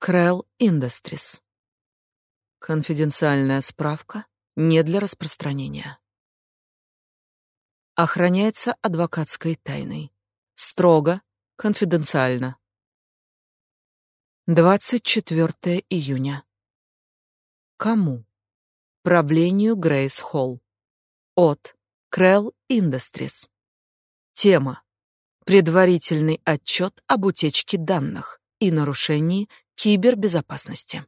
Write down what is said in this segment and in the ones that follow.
Крell Industries. Конфиденциальная справка не для распространения. Охраняется адвокатской тайной. Строго, конфиденциально. 24 июня. Кому? Правлению Грейс Холл. От Крell Industries. Тема. Предварительный отчет об утечке данных и нарушении кибербезопасности.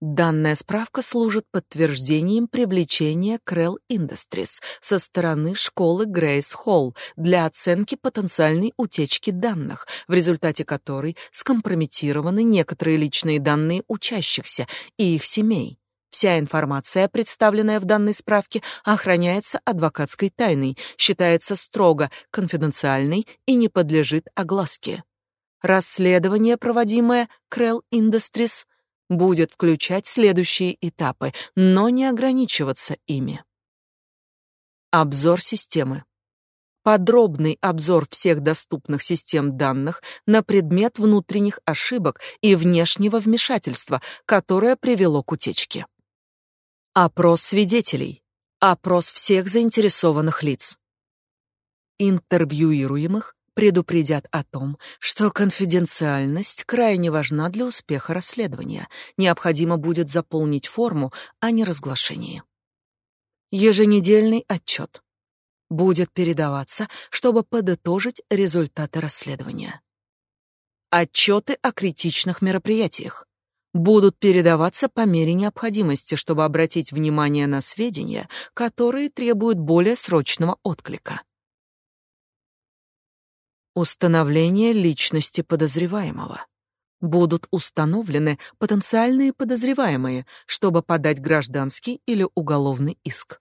Данная справка служит подтверждением привлечения Крell Industries со стороны школы Грейс Холл для оценки потенциальной утечки данных, в результате которой скомпрометированы некоторые личные данные учащихся и их семей. Вся информация, представленная в данной справке, охраняется адвокатской тайной, считается строго конфиденциальной и не подлежит огласке. Расследование, проводимое Крell Industries, будет включать следующие этапы, но не ограничиваться ими. Обзор системы. Подробный обзор всех доступных систем данных на предмет внутренних ошибок и внешнего вмешательства, которое привело к утечке. Опрос свидетелей. Опрос всех заинтересованных лиц. Интервьюируемых предупредят о том, что конфиденциальность крайне важна для успеха расследования. Необходимо будет заполнить форму о неразглашении. Еженедельный отчет будет передаваться, чтобы подытожить результаты расследования. Отчеты о критичных мероприятиях будут передаваться по мере необходимости, чтобы обратить внимание на сведения, которые требуют более срочного отклика. Установление личности подозреваемого. Будут установлены потенциальные подозреваемые, чтобы подать гражданский или уголовный иск.